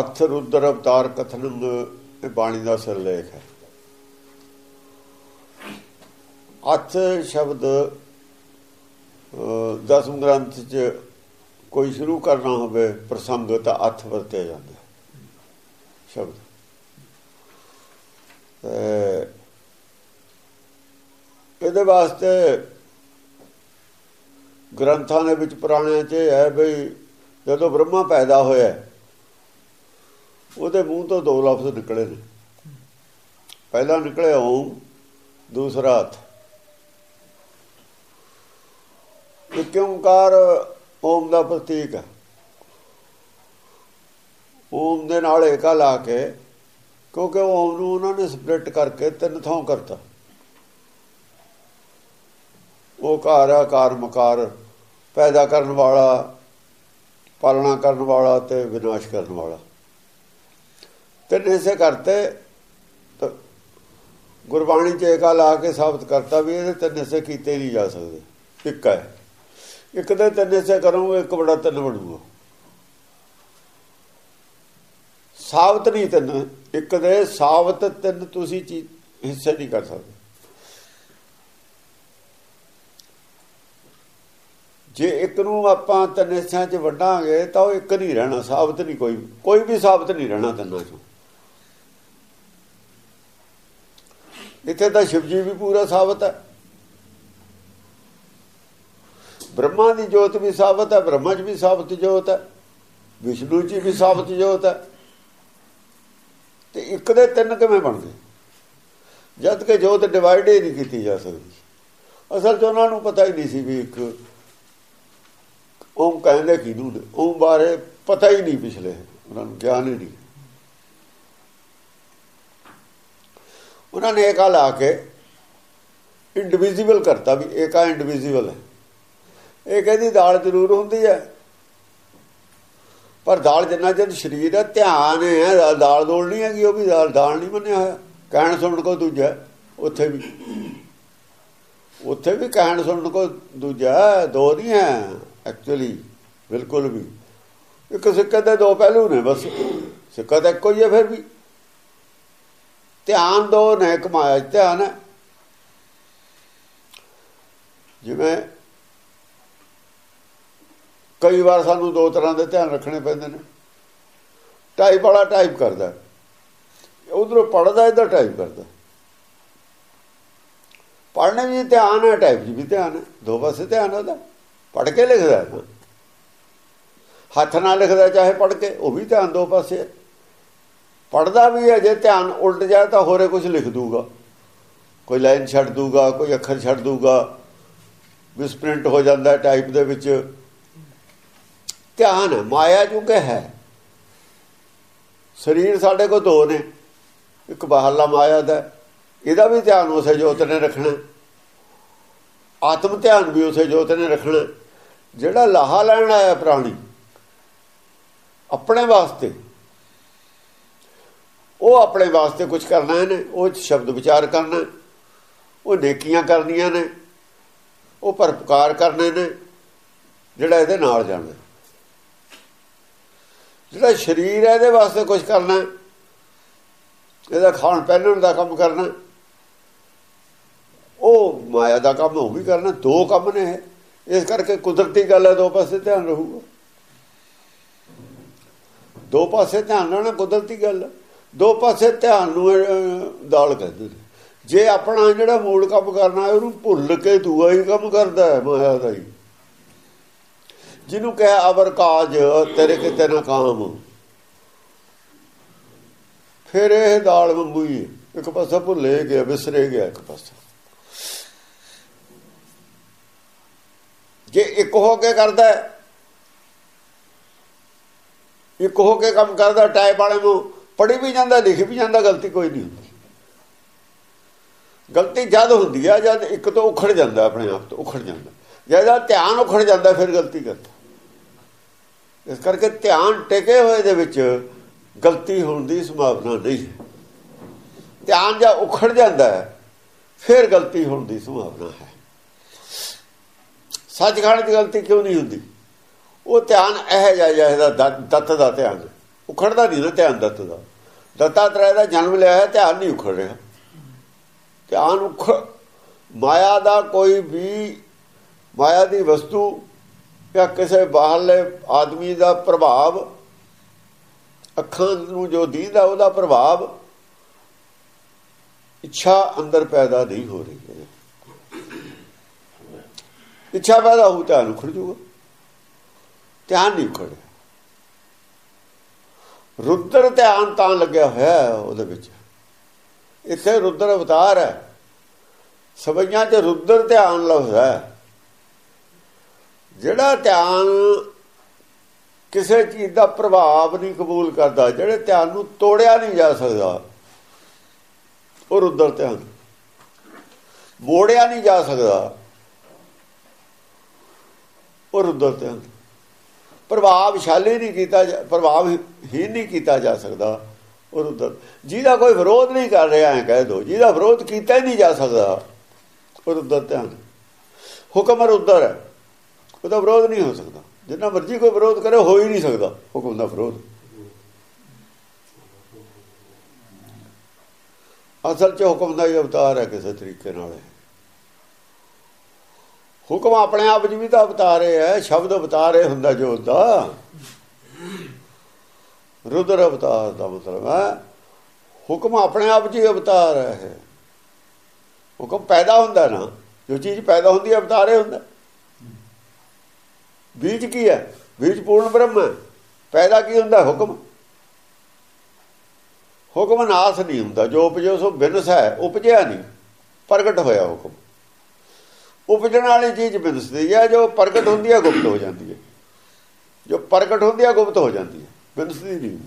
ਅਥ ਰੁਦਰ ਅਵਤਾਰ ਕਥਨ ਇਹ ਬਾਣੀ ਦਾ ਸਿਰਲੇਖ ਹੈ। ਅਥ ਸ਼ਬਦ ਦਸਮ ਗ੍ਰੰਥ 'ਚ ਕੋਈ ਸ਼ੁਰੂ ਕਰਨਾ ਹੋਵੇ, ਪ੍ਰਸੰਗ ਤਾਂ ਅਥ ਵਰਤਿਆ ਜਾਂਦਾ ਸ਼ਬਦ। ਇਹਦੇ ਵਾਸਤੇ ਗ੍ਰੰਥਾਂ ਦੇ ਵਿੱਚ ਪੁਰਾਣਿਆਂ 'ਚ ਹੈ ਵੀ ਜਦੋਂ ਬ੍ਰਹਮਾ ਪੈਦਾ ਹੋਇਆ ਉਹਦੇ ਮੂੰਹ ਤੋਂ ਦੋ ਲਫ਼ਜ਼ ਨਿਕਲੇ ਨੇ। ਪਹਿਲਾ ਨਿਕਲਿਆ ਓਮ, ਦੂਸਰਾ ਅਥ। ਕਿਉਂਕਾਰ ਓਮ ਦਾ ਪ੍ਰਤੀਕ ਹੈ। ਓਮ ਦੇ ਨਾਲ ਏਕਾ ਲਾ ਕੇ, ਕਿਉਂਕਿ ਓਮ ਨੂੰ ਉਹਨਾਂ ਨੇ ਸਪਲਿਟ ਕਰਕੇ ਤਿੰਨ ਥਾਂ ਕਰਤਾ। ਉਹ ਕਾਰ ਆਕਾਰ ਮਕਾਰ, ਪੈਦਾ ਕਰਨ ਵਾਲਾ, ਪਾਲਣਾ ਕਰਨ ਵਾਲਾ ਤੇ ਵਿਨਾਸ਼ ਕਰਨ ਵਾਲਾ। ਤਿੰਨ ਹਿੱਸੇ ਕਰਤੇ ਗੁਰਬਾਣੀ ਚ ਏਕਾ ਲਾ ਕੇ ਸਾਬਤ ਕਰਤਾ ਵੀ ਇਹਦੇ ਤਿੰਨ ਹਿੱਸੇ ਕੀਤੇ ਨਹੀਂ ਜਾ ਸਕਦੇ। ਇੱਕ ਹੈ, ਇੱਕ ਦੇ ਤਿੰਨ ਹਿੱਸੇ ਕਰੋਗੇ ਇੱਕ ਬੜਾ ਤਿੰਨ ਬਣੂਗਾ। ਸਾਬਤ ਨਹੀਂ ਤਿੰਨ, ਇੱਕ ਦੇ ਸਾਬਤ ਤਿੰਨ ਤੁਸੀਂ ਹਿੱਸੇ ਨਹੀਂ ਕਰ ਸਕਦੇ। ਜੇ ਇੱਕ ਨੂੰ ਆਪਾਂ ਤਿੰਨ ਹਿੱਸਿਆਂ 'ਚ ਵੰਡਾਂਗੇ ਤਾਂ ਉਹ ਇੱਕ ਨਹੀਂ ਰਹਿਣਾ, ਸਾਬਤ ਨਹੀਂ ਕੋਈ ਕੋਈ ਵੀ ਸਾਬਤ ਨਹੀਂ ਰਹਿਣਾ ਤਿੰਨਾਂ 'ਚੋਂ। ਇੱਥੇ ਤਾਂ ਸ਼ਿਵਜੀ ਵੀ ਪੂਰਾ ਸਾਬਤ ਹੈ। ਬ੍ਰਹਮਾ ਦੀ ਜੋਤ ਵੀ ਸਾਬਤ ਹੈ ਬ੍ਰਹਮਾ 'ਚ ਵੀ ਸਾਬਤ ਜੋਤ ਹੈ, ਵਿਸ਼ਨੂੰ 'ਚ ਵੀ ਸਾਬਤ ਜੋਤ ਹੈ। ਤੇ ਇੱਕ ਦੇ ਤਿੰਨ ਕਿਵੇਂ ਬਣਦੇ? ਜਦ ਕਿ ਜੋਤ ਡਿਵਾਈਡ ਹੀ ਨਹੀਂ ਕੀਤੀ ਜਾ ਸਕਦੀ। ਅਸਲ 'ਚ ਉਹਨਾਂ ਨੂੰ ਪਤਾ ਹੀ ਨਹੀਂ ਸੀ ਵੀ ਇੱਕ ਓਮ ਕਹਿੰਦੇ ਕਿਹਨੂੰ ਓਮ ਬਾਰੇ ਪਤਾ ਹੀ ਨਹੀਂ ਪਿਛਲੇ, ਉਹਨਾਂ ਨੂੰ ਗਿਆਨ ਹੀ ਨਹੀਂ। ਉਹਨਾਂ ਨੇ ਏਕਾ ਲਾ ਕੇ ਇੰਡੀਵਿਜੂਅਲ ਕਰਤਾ ਵੀ ਏਕਾ ਇੰਡੀਵਿਜੂਅਲ ਹੈ। ਇਹ ਕਹਿੰਦੀ ਦਾਲ ਜ਼ਰੂਰ ਹੁੰਦੀ ਹੈ। ਪਰ ਦਾਲ ਜਿੰਨਾ ਜਦ ਸਰੀਰ ਹੈ, ਧਿਆਨ ਹੈ, ਦਾਲ ਦੋਲ ਨਹੀਂ ਹੈਗੀ, ਉਹ ਵੀ ਦਾਲ ਦਾਲ ਨਹੀਂ ਮੰਨਿਆ ਹੋਇਆ। ਕਹਿਣ ਸੁਣਨ ਕੋ ਦੂਜਾ ਉੱਥੇ ਵੀ। ਉੱਥੇ ਵੀ ਕਹਿਣ ਸੁਣਨ ਕੋ ਦੂਜਾ ਦੋ ਨਹੀਂ ਹੈ ਐਕਚੁਅਲੀ ਬਿਲਕੁਲ ਵੀ। ਇੱਕ ਸਿੱਕੇ ਦੇ ਦੋ ਪਹਿਲੂ ਨੇ ਬਸ। ਸਿੱਕਾ ਤਾਂ ਇੱਕੋ ਹੀ ਹੈ ਫਿਰ ਵੀ। ਧਿਆਨ ਦੋ ਨੇ, ਕਮਾਇਆ ਧਿਆਨ ਹੈ। ਜਿਵੇਂ ਕਈ ਵਾਰ ਸਾਨੂੰ ਦੋ ਤਰ੍ਹਾਂ ਦੇ ਧਿਆਨ ਰੱਖਣੇ ਪੈਂਦੇ ਨੇ। ਟਾਈਪ ਵਾਲਾ ਟਾਈਪ ਕਰਦਾ ਉਧਰੋਂ ਪੜਦਾ ਇਧਰ ਟਾਈਪ ਕਰਦਾ ਪੜਨੇ ਵੀ ਧਿਆਨ ਹੈ ਟਾਈਪ ਵੀ ਧਿਆਨ ਹੈ। ਦੋ ਪਾਸੇ ਧਿਆਨ ਉਹਦਾ। ਪੜ ਕੇ ਲਿਖਦਾ ਹੱਥ ਨਾਲ ਲਿਖਦਾ ਚਾਹੇ ਪੜ ਕੇ, ਉਹ ਵੀ ਧਿਆਨ ਦੋ ਪਾਸੇ ਹੈ। ਪੜਦਾ ਵੀ ਹੈ, ਜੇ ਧਿਆਨ ਉਲਟ ਜਾਏ ਤਾਂ ਹੋਰੇ ਕੁਝ ਲਿਖ ਦੂਗਾ। ਕੋਈ ਲਾਈਨ ਛੱਡ ਦੂਗਾ, ਕੋਈ ਅੱਖਰ ਛੱਡ ਦੂਗਾ ਮਿਸਪ੍ਰਿੰਟ ਹੋ ਜਾਂਦਾ ਟਾਈਪ ਦੇ ਵਿੱਚ। ਧਿਆਨ ਮਾਇਆ ਜੁਗੇ ਹੈ। ਸਰੀਰ ਸਾਡੇ ਕੋਲ ਦੋ ਨੇ, ਇੱਕ ਬਾਹਰਲਾ ਮਾਇਆ ਦਾ ਇਹਦਾ ਵੀ ਧਿਆਨ ਉਸੇ ਜੋਤ ਨੇ ਰੱਖਣਾ ਆਤਮ ਧਿਆਨ ਵੀ ਉਸੇ ਜੋਤ ਨੇ ਰੱਖਣਾ ਜਿਹੜਾ ਲਾਹਾ ਲੈਣ ਆਇਆ ਪ੍ਰਾਣੀ, ਆਪਣੇ ਵਾਸਤੇ ਉਹ ਆਪਣੇ ਵਾਸਤੇ ਕੁਝ ਕਰਨਾ ਇਹਨੇ ਉਹ ਸ਼ਬਦ ਵਿਚਾਰ ਕਰਨਾ, ਉਹ ਨੇਕੀਆਂ ਕਰਨੀਆਂ ਨੇ, ਉਹ ਪਰਪਕਾਰ ਕਰਨੇ ਨੇ, ਜਿਹੜਾ ਇਹਦੇ ਨਾਲ ਜਾਣਾ। ਜਿਹੜਾ ਸਰੀਰ ਹੈ ਇਹਦੇ ਵਾਸਤੇ ਕੁਝ ਕਰਨਾ, ਇਹਦਾ ਖਾਣ ਪਹਿਨਣ ਦਾ ਕੰਮ ਕਰਨਾ, ਉਹ ਮਾਇਆ ਦਾ ਕੰਮ ਉਹ ਵੀ ਕਰਨਾ, ਦੋ ਕੰਮ ਨੇ ਇਸ ਕਰਕੇ ਕੁਦਰਤੀ ਗੱਲ ਹੈ, ਦੋ ਪਾਸੇ ਧਿਆਨ ਰਹੂਗਾ। ਦੋ ਪਾਸੇ ਧਿਆਨ ਰਹਿਣਾ ਕੁਦਰਤੀ ਗੱਲ। ਦੋ ਪਾਸੇ ਧਿਆਨ ਨੂੰ ਦਾਲ ਕਹਿੰਦੇ ਨੇ। ਜੇ ਆਪਣਾ ਜਿਹੜਾ ਮੂਲ ਕੰਮ ਕਰਨਾ ਹੈ, ਉਹਨੂੰ ਭੁੱਲ ਕੇ ਦੂਆ ਹੀ ਕੰਮ ਕਰਦਾ ਹੈ, ਮਾਇਆ ਦਾ ਹੀ। ਜਿਹਨੂੰ ਕਹੇ, ਅਵਰ ਕਾਜ, ਤੇਰੇ ਕਿਤੇ ਨਾ ਕਾਮ। ਫਿਰ ਇਹ ਦਾਲ ਵਾਂਗੂ ਹੀ ਇੱਕ ਪਾਸਾ ਭੁੱਲੇ ਗਿਆ ਵਿਸਰੇ ਗਿਆ, ਇੱਕ ਪਾਸਾ। ਜੇ ਇੱਕ ਹੋ ਕੇ ਕਰਦਾ ਇੱਕ ਹੋ ਕੇ ਕੰਮ ਕਰਦਾ ਟਾਈਪ ਵਾਲੇ ਨੂੰ ਪੜੀ ਵੀ ਜਾਂਦਾ, ਲਿਖ ਵੀ ਜਾਂਦਾ, ਗਲਤੀ ਕੋਈ ਨਹੀਂ ਹੁੰਦੀ। ਗਲਤੀ ਜਦ ਹੁੰਦੀ ਆ, ਜਦ ਇੱਕ ਤੋਂ ਉਖੜ ਜਾਂਦਾ ਆਪਣੇ ਆਪ ਤੋਂ, ਉਖੜ ਜਾਂਦਾ। ਜਦ ਧਿਆਨ ਉਖੜ ਜਾਂਦਾ, ਫਿਰ ਗਲਤੀ ਕਰਦਾ। ਇਸ ਕਰਕੇ ਧਿਆਨ ਟਿਕੇ ਹੋਏ ਦੇ ਵਿੱਚ ਗਲਤੀ ਹੋਣ ਦੀ ਸੰਭਾਵਨਾ ਨਹੀਂ ਹੈ। ਧਿਆਨ ਜਾਂ ਉਖੜ ਜਾਂਦਾ ਹੈ, ਫਿਰ ਗਲਤੀ ਹੋਣ ਦੀ ਸੰਭਾਵਨਾ ਹੈ। ਸੱਚਖੰਡ ਦੀ ਗਲਤੀ ਕਿਉਂ ਨਹੀਂ ਹੁੰਦੀ? ਉਹ ਧਿਆਨ ਇਹ ਜਾ ਜਿਹੜਾ ਦੱਤ ਦਾ ਧਿਆਨ ਉਖੜਦਾ ਨਹੀਂ ਨਾ ਧਿਆਨ ਦੱਤ ਦਾ। ਦੱਤਾਤਰੇ ਦਾ ਜਨਮ ਲਿਆ ਹੈ ਧਿਆਨ ਨਹੀਂ ਉਖੜ ਰਿਹਾ। ਧਿਆਨ ਉਖ, ਮਾਇਆ ਦਾ ਕੋਈ ਵੀ, ਮਾਇਆ ਦੀ ਵਸਤੂ ਜਾਂ ਕਿਸੇ ਬਾਹਰਲੇ ਆਦਮੀ ਦਾ ਪ੍ਰਭਾਵ, ਅੱਖਾਂ ਨੂੰ ਜੋ ਦੀਦਾ ਉਹਦਾ ਪ੍ਰਭਾਵ, ਇੱਛਾ ਅੰਦਰ ਪੈਦਾ ਨਹੀਂ ਹੋ ਰਹੀ ਹੈ। ਇੱਛਾ ਪੈਦਾ ਹੋਊ ਤਾਂ ਉਖੜ ਜੂਗਾ। ਧਿਆਨ ਨਹੀਂ ਖੜਿਆ ਰੁੱਦਰ ਧਿਆਨ ਤਾਂ ਲੱਗਿਆ ਹੋਇਆ ਉਹਦੇ ਵਿੱਚ। ਇੱਥੇ ਰੁੱਦਰ ਅਵਤਾਰ ਹੈ। ਸਭਈਆਂ 'ਚ ਰੁੱਦਰ ਧਿਆਨ ਲਫ਼ਜ਼ ਜਿਹੜਾ ਧਿਆਨ ਕਿਸੇ ਚੀਜ਼ ਦਾ ਪ੍ਰਭਾਵ ਨਹੀਂ ਕਬੂਲ ਕਰਦਾ, ਜਿਹੜੇ ਧਿਆਨ ਨੂੰ ਤੋੜਿਆ ਨਹੀਂ ਜਾ ਸਕਦਾ, ਉਹ ਰੁੱਦਰ ਧਿਆਨ। ਮੋੜਿਆ ਨਹੀਂ ਜਾ ਸਕਦਾ, ਉਹ ਰੁੱਦਰ ਧਿਆਨ। ਪ੍ਰਭਾਵਸ਼ਾਲੀ ਨਹੀਂ ਕੀਤਾ ਪ੍ਰਭਾਵ ਹੀ ਨਹੀਂ ਕੀਤਾ ਜਾ ਸਕਦਾ। ਉਹ ਰੁੱਦਰ ਜਿਹਦਾ ਕੋਈ ਵਿਰੋਧ ਨਹੀਂ ਕਰ ਰਿਹਾ ਹੈ ਕਹਿ ਦੋ। ਜਿਹਦਾ ਵਿਰੋਧ ਕੀਤਾ ਹੀ ਨਹੀਂ ਜਾ ਸਕਦਾ, ਉਹ ਰੁੱਦਰ ਧਿਆਨ ਹੁਕਮ ਰੁੱਦਰ ਹੈ। ਉਹਦਾ ਵਿਰੋਧ ਨਹੀਂ ਹੋ ਸਕਦਾ। ਜਿੰਨਾ ਮਰਜ਼ੀ ਕੋਈ ਵਿਰੋਧ ਕਰੇ, ਹੋ ਹੀ ਨਹੀਂ ਸਕਦਾ ਹੁਕਮ ਦਾ ਵਿਰੋਧ। ਅਸਲ 'ਚ ਹੁਕਮ ਦਾ ਹੀ ਅਵਤਾਰ ਹੈ ਕਿਸੇ ਤਰੀਕੇ ਨਾਲ ਹੁਕਮ ਆਪਣੇ ਆਪ ਜੀ ਵੀ ਤਾਂ ਅਵਤਾਰ ਹੈ ਸ਼ਬਦ ਅਵਤਾਰ ਹੈ ਹੁੰਦਾ ਜੋ ਹੁੰਦਾ। ਰੁਦਰ ਅਵਤਾਰ ਦਾ ਮਤਲਬ ਹੈ ਹੁਕਮ ਆਪਣੇ ਆਪ ਜੀ ਅਵਤਾਰ ਹੈ ਹੁਕਮ ਪੈਦਾ ਹੁੰਦਾ ਨਾ, ਜੋ ਚੀਜ਼ ਪੈਦਾ ਹੁੰਦੀ ਹੈ ਅਵਤਾਰ ਹੈ ਹੁੰਦਾ। ਬੀਜ ਕੀ ਹੈ ਬੀਜ ਪੂਰਨ ਬ੍ਰਹਮ ਹੈ ਪੈਦਾ ਕੀ ਹੁੰਦਾ? ਹੁਕਮ। ਹੁਕਮ ਨਾਸ ਨਹੀਂ ਹੁੰਦਾ, ਜੋ ਉਪਜੋ ਸੋ ਬਿਨਸ ਹੈ, ਉਪਜਿਆ ਨਹੀਂ, ਪ੍ਰਗਟ ਹੋਇਆ ਹੁਕਮ। ਉਪਜਣ ਵਾਲੀ ਚੀਜ਼ ਬਿਨਸਦੀ ਹੈ ਜੋ ਪ੍ਰਗਟ ਹੁੰਦੀ ਹੈ ਗੁਪਤ ਹੋ ਜਾਂਦੀ ਹੈ ਜੋ ਪ੍ਰਗਟ ਹੁੰਦੀ ਹੈ ਗੁਪਤ ਹੋ ਜਾਂਦੀ ਹੈ ਬਿਨਸਦੀ ਨਹੀਂ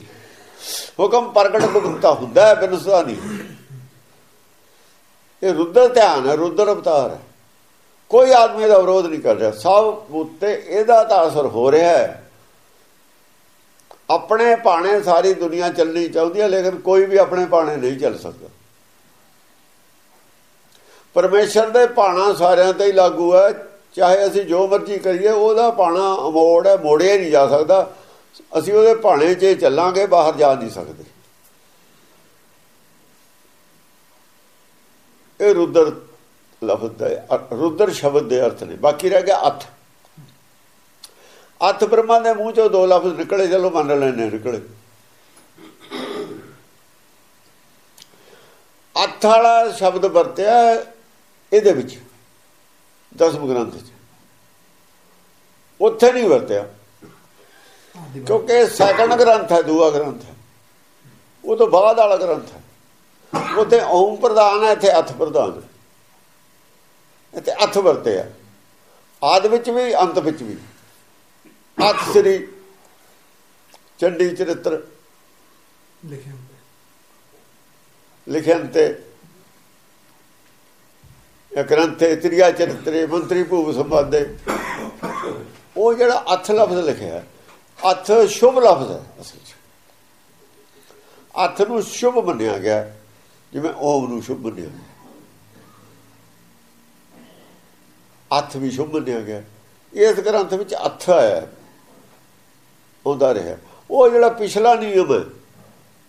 ਹੁਕਮ ਪ੍ਰਗਟ ਗੁਪਤਾ ਹੁੰਦਾ ਹੈ ਬਿਨਸਦਾ ਨਹੀਂ ਇਹ ਰੁੱਦਰ ਧਿਆਨ ਹੈ, ਰੁੱਦਰ ਅਵਤਾਰ ਹੈ। ਕੋਈ ਆਦਮੀ ਦਾ ਵਿਰੋਧ ਨਹੀਂ ਕਰ ਰਿਹਾ। ਸਭ ਉੱਤੇ ਇਹਦਾ ਤਾਂ ਅਸਰ ਹੋ ਰਿਹਾ ਹੈ। ਆਪਣੇ ਭਾਣੇ ਸਾਰੀ ਦੁਨੀਆ ਚੱਲਣੀ ਚਾਹੁੰਦੀ ਹੈ ਲੇਕਿਨ ਕੋਈ ਵੀ ਆਪਣੇ ਭਾਣੇ ਨਹੀਂ ਚੱਲ ਸਕਦਾ। ਪਰਮੇਸ਼ਰ ਦੇ ਪਾਣਾ ਸਾਰਿਆਂ ਤੇ ਹੀ ਲਾਗੂ ਹੈ। ਚਾਹੇ ਅਸੀਂ ਜੋ ਮਰਜ਼ੀ ਕਰੀਏ, ਉਹਦਾ ਪਾਣਾ ਅਮੋੜ ਹੈ, ਮੋੜਿਆ ਨਹੀਂ ਜਾ ਸਕਦਾ। ਅਸੀਂ ਉਹਦੇ ਪਾਣੇ 'ਚ ਚੱਲਾਂਗੇ, ਬਾਹਰ ਜਾ ਨਹੀਂ ਸਕਦੇ। ਇਹ ਰੁਦਰ ਲਫ਼ਜ਼ ਦਾ ਰੁਦਰ ਸ਼ਬਦ ਦੇ ਅਰਥ ਨੇ। ਬਾਕੀ ਰਹਿ ਗਿਆ ਅਥ। ਅਥ ਬ੍ਰਹਮਾ ਦੇ ਮੂੰਹ ਚੋਂ ਦੋ ਲਫ਼ਜ਼ ਨਿਕਲੇ, ਚਲੋ ਮੰਨ ਲੈਣੇ ਨਿਕਲੇ। ਅਥ ਵਾਲਾ ਸ਼ਬਦ ਵਰਤਿਆ ਇਹਦੇ ਵਿੱਚ ਦਸਮ ਗ੍ਰੰਥ 'ਚ। ਉੱਥੇ ਨਹੀਂ ਵਰਤਿਆ। ਕਿਉਂਕਿ ਸੈਕੰਡ ਗ੍ਰੰਥ ਹੈ ਦੂਆ ਗ੍ਰੰਥ ਹੈ। ਉਹ ਤੋਂ ਬਾਅਦ ਵਾਲਾ ਗ੍ਰੰਥ ਹੈ। ਉੱਥੇ ਓਮ ਪ੍ਰਧਾਨ ਹੈ ਇੱਥੇ ਅਥ ਪ੍ਰਧਾਨ ਹੈ। ਇੱਥੇ ਅਥ ਵਰਤੇ ਆ। ਆਦ ਵਿੱਚ ਵੀ ਅੰਤ ਵਿੱਚ ਵੀ। ਅਥ ਸ੍ਰੀ ਚੰਡੀ ਚਰਿੱਤਰ ਲਿਖਿਆ ਲਿਖਿਆ ਤੇ ਗ੍ਰੰਥੇ ਤ੍ਰਿਆ ਚਰਿਤਰੇ, ਮੰਤਰੀ ਭੂਪ ਸੰਵਾਦੇ। ਉਹ ਜਿਹੜਾ ਅਥ ਲਫ਼ਜ਼ ਲਿਖਿਆ ਅਥ ਸ਼ੁਭ ਲਫ਼ਜ਼ ਹੈ ਅਸਲ 'ਚ। ਅਥ ਨੂੰ ਸ਼ੁਭ ਮੰਨਿਆ ਗਿਆ, ਜਿਵੇਂ ਓਮ ਨੂੰ ਸ਼ੁਭ ਮੰਨਿਆ ਗਿਆ। ਅਥ ਵੀ ਸ਼ੁਭ ਮੰਨਿਆ ਗਿਆ। ਇਸ ਗ੍ਰੰਥ ਵਿੱਚ ਅਥ ਆਇਆ ਹੁੰਦਾ ਰਿਹਾ। ਉਹ ਜਿਹੜਾ ਪਿਛਲਾ ਨਿਯਮ ਹੈ,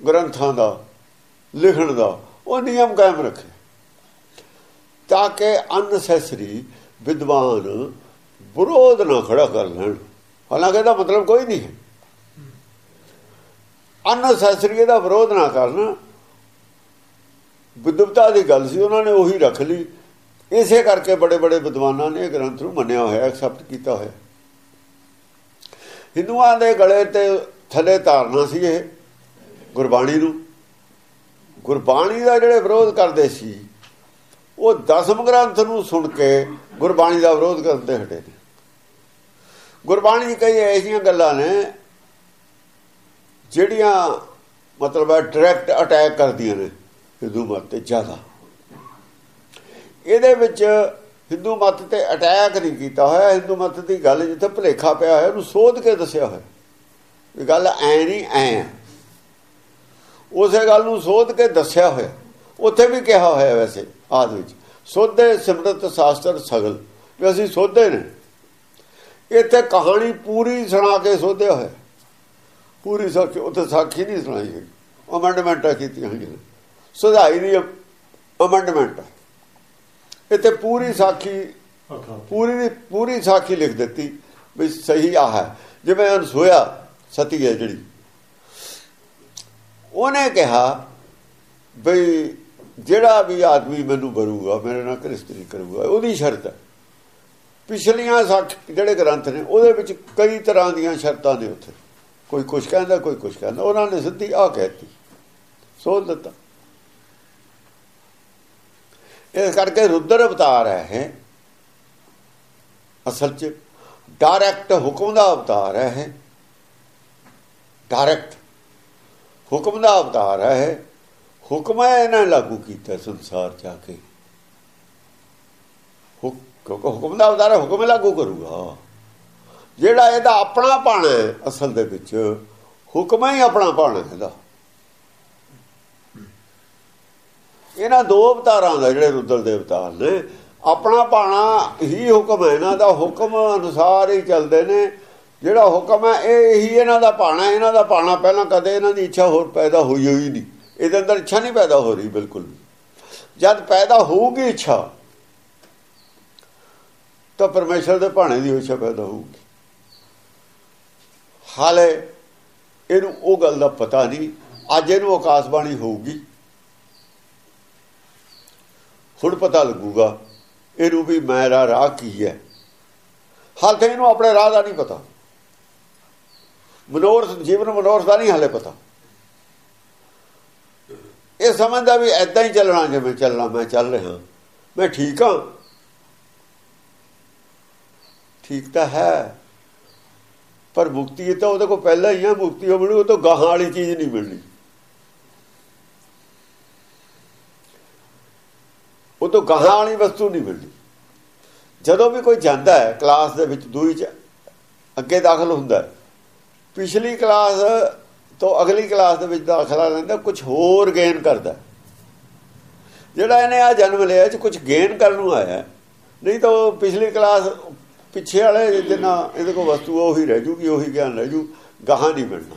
ਗ੍ਰੰਥਾਂ ਦਾ, ਲਿਖਣ ਦਾ, ਉਹ ਨਿਯਮ ਕਾਇਮ ਰੱਖੇ। ਤਾਂ ਕਿ ਅਨਸੈਸਰੀ ਵਿਦਵਾਨ ਵਿਰੋਧ ਨਾ ਖੜਾ ਕਰ ਲੈਣ। ਹਾਲਾਂਕਿ ਇਹਦਾ ਮਤਲਬ ਕੋਈ ਨਹੀਂ ਹੈ। ਅਨਸੈਸਰੀ ਦਾ ਵਿਰੋਧ ਨਾ ਕਰਨ। ਵਿਦਵਤਾ ਦੀ ਗੱਲ ਸੀ, ਉਹਨਾਂ ਨੇ ਉਹੀ ਰੱਖ ਲਈ। ਇਸੇ ਕਰਕੇ ਬੜੇ ਬੜੇ ਵਿਦਵਾਨਾਂ ਨੇ ਗ੍ਰੰਥ ਨੂੰ ਮੰਨਿਆ ਹੋਇਆ, ਐਕਸੈਪਟ ਕੀਤਾ ਹੋਇਆ। ਹਿੰਦੂਆਂ ਦੇ ਗਲੇ ਤੇ ਥੱਲੇ ਧਾਰਨਾ ਸੀ ਇਹ, ਗੁਰਬਾਣੀ ਨੂੰ। ਗੁਰਬਾਣੀ ਦਾ ਜਿਹੜੇ ਵਿਰੋਧ ਕਰਦੇ ਸੀ ਉਹ ਦਸਮ ਗ੍ਰੰਥ ਨੂੰ ਸੁਣ ਕੇ ਗੁਰਬਾਣੀ ਦਾ ਵਿਰੋਧ ਕਰਦੇ ਹਟੇ ਨੇ। ਗੁਰਬਾਣੀ ਦੀ ਕਈ ਐਸੀਆਂ ਗੱਲਾਂ ਨੇ, ਜਿਹੜੀਆਂ ਮਤਲਬ ਹੈ ਡਾਇਰੈਕਟ ਅਟੈਕ ਕਰਦੀਆਂ ਨੇ ਹਿੰਦੂ ਮਤ ਤੇ ਜ਼ਿਆਦਾ। ਇਹਦੇ ਵਿੱਚ ਹਿੰਦੂ ਮਤ ਤੇ ਅਟੈਕ ਨਹੀਂ ਕੀਤਾ ਹੋਇਆ, ਹਿੰਦੂ ਮਤ ਦੀ ਗੱਲ ਜਿੱਥੇ ਭਲੇਖਾ ਪਿਆ ਹੋਇਆ, ਉਹਨੂੰ ਸੋਧ ਕੇ ਦੱਸਿਆ ਹੋਇਆ। ਇਹ ਗੱਲ ਐ ਨਹੀਂ, ਐ ਉਸੇ ਗੱਲ ਨੂੰ ਸੋਧ ਕੇ ਦੱਸਿਆ ਹੋਇਆ। ਉੱਥੇ ਵੀ ਕਿਹਾ ਹੋਇਆ ਵੈਸੇ। ਆਦ ਵਿੱਚ। ਸੋਧੇ ਸਿਮਰਤ ਸ਼ਾਸਤਰ ਸਗਲ ਵੀ ਅਸੀਂ ਸੋਧੇ ਨੇ। ਇੱਥੇ ਕਹਾਣੀ ਪੂਰੀ ਸੁਣਾ ਕੇ ਸੋਧਿਆ ਹੋਇਆ। ਪੂਰੀ ਸਾਖੀ ਉੱਥੇ ਸਾਖੀ ਨਹੀਂ ਸੁਣਾਈ ਗਈ। ਅਮੈਂਡਮੈਂਟਾਂ ਕੀਤੀਆਂ ਹੋਈਆਂ ਸੁਧਾਈ ਦੀ ਅਮੈਂਡਮੈਂਟ। ਇੱਥੇ ਪੂਰੀ ਸਾਖੀ ਪੂਰੀ ਦੀ ਪੂਰੀ ਸਾਖੀ ਲਿਖ ਦਿੱਤੀ ਵੀ ਸਹੀ ਆ ਹੈ। ਜਿਵੇਂ ਅਨਸੋਇਆ ਸਤੀ ਹੈ ਜਿਹੜੀ। ਉਹਨੇ ਕਿਹਾ ਬਈ ਜਿਹੜਾ ਵੀ ਆਦਮੀ ਮੈਨੂੰ ਬਰੂਗਾ ਮੇਰੇ ਨਾਲ ਕ੍ਰਿਸਤਰੀ ਕਰੂਗਾ, ਉਹਦੀ ਸ਼ਰਤ ਹੈ। ਪਿਛਲੀਆਂ ਸਾਖ ਜਿਹੜੇ ਗ੍ਰੰਥ ਨੇ, ਉਹਦੇ ਵਿੱਚ ਕਈ ਤਰ੍ਹਾਂ ਦੀਆਂ ਸ਼ਰਤਾਂ ਨੇ ਉੱਥੇ। ਕੋਈ ਕੁਝ ਕਹਿੰਦਾ, ਕੋਈ ਕੁਝ ਕਹਿੰਦਾ। ਉਹਨਾਂ ਨੇ ਸਿੱਧੀ ਆ ਕਹਿਤੀ। ਸੋਧ ਦਿੱਤਾ। ਇਸ ਕਰਕੇ ਰੁਦਰ ਅਵਤਾਰ ਹੈ ਅਸਲ 'ਚ ਡਾਇਰੈਕਟ ਹੁਕਮ ਦਾ ਅਵਤਾਰ ਹੈ ਡਾਇਰੈਕਟ ਹੁਕਮ ਦਾ ਅਵਤਾਰ ਹੈ ਹੁਕਮ ਹੈ ਇਹਨਾਂ ਲਾਗੂ ਕੀਤਾ ਸੰਸਾਰ ਚ ਆ ਕੇ। ਹੁਕਮ ਦਾ ਅਵਤਾਰ ਹੁਕਮ ਲਾਗੂ ਕਰੂਗਾ। ਜਿਹੜਾ ਇਹਦਾ ਆਪਣਾ ਪਾਣਾ ਹੈ ਅਸਲ ਦੇ ਵਿੱਚ, ਹੁਕਮ ਹੀ ਆਪਣਾ ਪਾਣਾ ਇਹਦਾ। ਇਹਨਾਂ ਦੋ ਅਵਤਾਰਾਂ ਦਾ ਜਿਹੜੇ ਰੁਦਲ ਦੇ ਅਵਤਾਰ ਨੇ, ਆਪਣਾ ਪਾਣਾ ਹੀ ਹੁਕਮ ਹੈ ਇਹਨਾਂ ਦਾ। ਹੁਕਮ ਅਨੁਸਾਰ ਹੀ ਚੱਲਦੇ ਨੇ। ਜਿਹੜਾ ਹੁਕਮ ਹੈ, ਇਹ ਹੀ ਇਹਨਾਂ ਦਾ ਪਾਣਾ ਇਹਨਾਂ ਦਾ ਪਾਣਾ ਪਹਿਲਾਂ ਕਦੇ ਇਹਨਾਂ ਦੀ ਇੱਛਾ ਹੋਰ ਪੈਦਾ ਹੋਈ ਹੋਈ ਨਹੀਂ। ਇਹਦੇ ਅੰਦਰ ਇੱਛਾ ਨਹੀਂ ਪੈਦਾ ਹੋ ਰਹੀ, ਬਿਲਕੁਲ ਜਦ ਪੈਦਾ ਹੋਊਗੀ ਇੱਛਾ, ਤਾਂ ਪਰਮੇਸ਼ਰ ਦੇ ਭਾਣੇ ਦੀ ਇੱਛਾ ਪੈਦਾ ਹੋਊਗੀ। ਹਾਲੇ ਇਹਨੂੰ ਉਹ ਗੱਲ ਦਾ ਪਤਾ ਨਹੀਂ, ਅੱਜ ਇਹਨੂੰ ਆਕਾਸ਼ ਬਾਣੀ ਹੋਊਗੀ। ਹੁਣ ਪਤਾ ਲੱਗੂਗਾ, ਇਹਨੂੰ ਵੀ ਮੇਰਾ ਰਾਹ ਕੀ ਹੈ। ਹਾਲ ਤੇ ਇਹਨੂੰ ਆਪਣੇ ਰਾਹ ਦਾ ਨਹੀਂ ਪਤਾ। ਮਨੋਰਥ ਜੀਵਨ ਮਨੋਰਥ ਦਾ ਨਹੀਂ ਹਾਲੇ ਪਤਾ। ਇਹ ਸਮਝਦਾ ਵੀ ਐਦਾਂ ਹੀ ਚੱਲਣਾ ਜਿਵੇਂ ਚੱਲਣਾ ਮੈਂ ਚੱਲ ਰਿਹਾ। ਮੈਂ ਠੀਕ ਹਾਂ। ਠੀਕ ਤਾਂ ਹੈ। ਪਰ ਮੁਕਤੀ ਤਾਂ ਉਹਦੇ ਕੋਲ ਪਹਿਲਾਂ ਹੀ ਆ ਮੁਕਤੀ ਉਹ ਮਿਲੂ ਉਹ ਤਾਂ ਗਾਹਾਂ ਵਾਲੀ ਚੀਜ਼ ਨਹੀਂ ਮਿਲਣੀ। ਉਹ ਤਾਂ ਗਾਹਾਂ ਵਾਲੀ ਵਸਤੂ ਨਹੀਂ ਮਿਲਦੀ ਜਦੋਂ ਵੀ ਕੋਈ ਜਾਂਦਾ ਹੈ ਕਲਾਸ ਦੇ ਵਿੱਚ ਦੂਈ ਚ ਅੱਗੇ ਦਾਖਲ ਹੁੰਦਾ ਪਿਛਲੀ ਕਲਾਸ ਤੋਂ ਅਗਲੀ ਕਲਾਸ ਦੇ ਵਿੱਚ ਦਾਖਲਾ ਲੈਂਦਾ ਕੁਝ ਹੋਰ ਗੇਨ ਕਰਦਾ। ਜਿਹੜਾ ਇਹਨੇ ਆ ਜਨਮ ਲਿਆ ਚ ਕੁਝ ਗੇਨ ਕਰਨ ਨੂੰ ਆਇਆ। ਨਹੀਂ ਤਾਂ ਉਹ ਪਿਛਲੀ ਕਲਾਸ ਪਿੱਛੇ ਵਾਲੇ ਜਿੰਨਾ ਇਹਦੇ ਕੋਲ ਵਸਤੂ ਉਹੀ ਰਹਿ ਜੂਗੀ, ਉਹੀ ਗਿਆਨ ਰਹਿ ਜੂ, ਗਾਹਾਂ ਨਹੀਂ ਮਿਲਣਾ।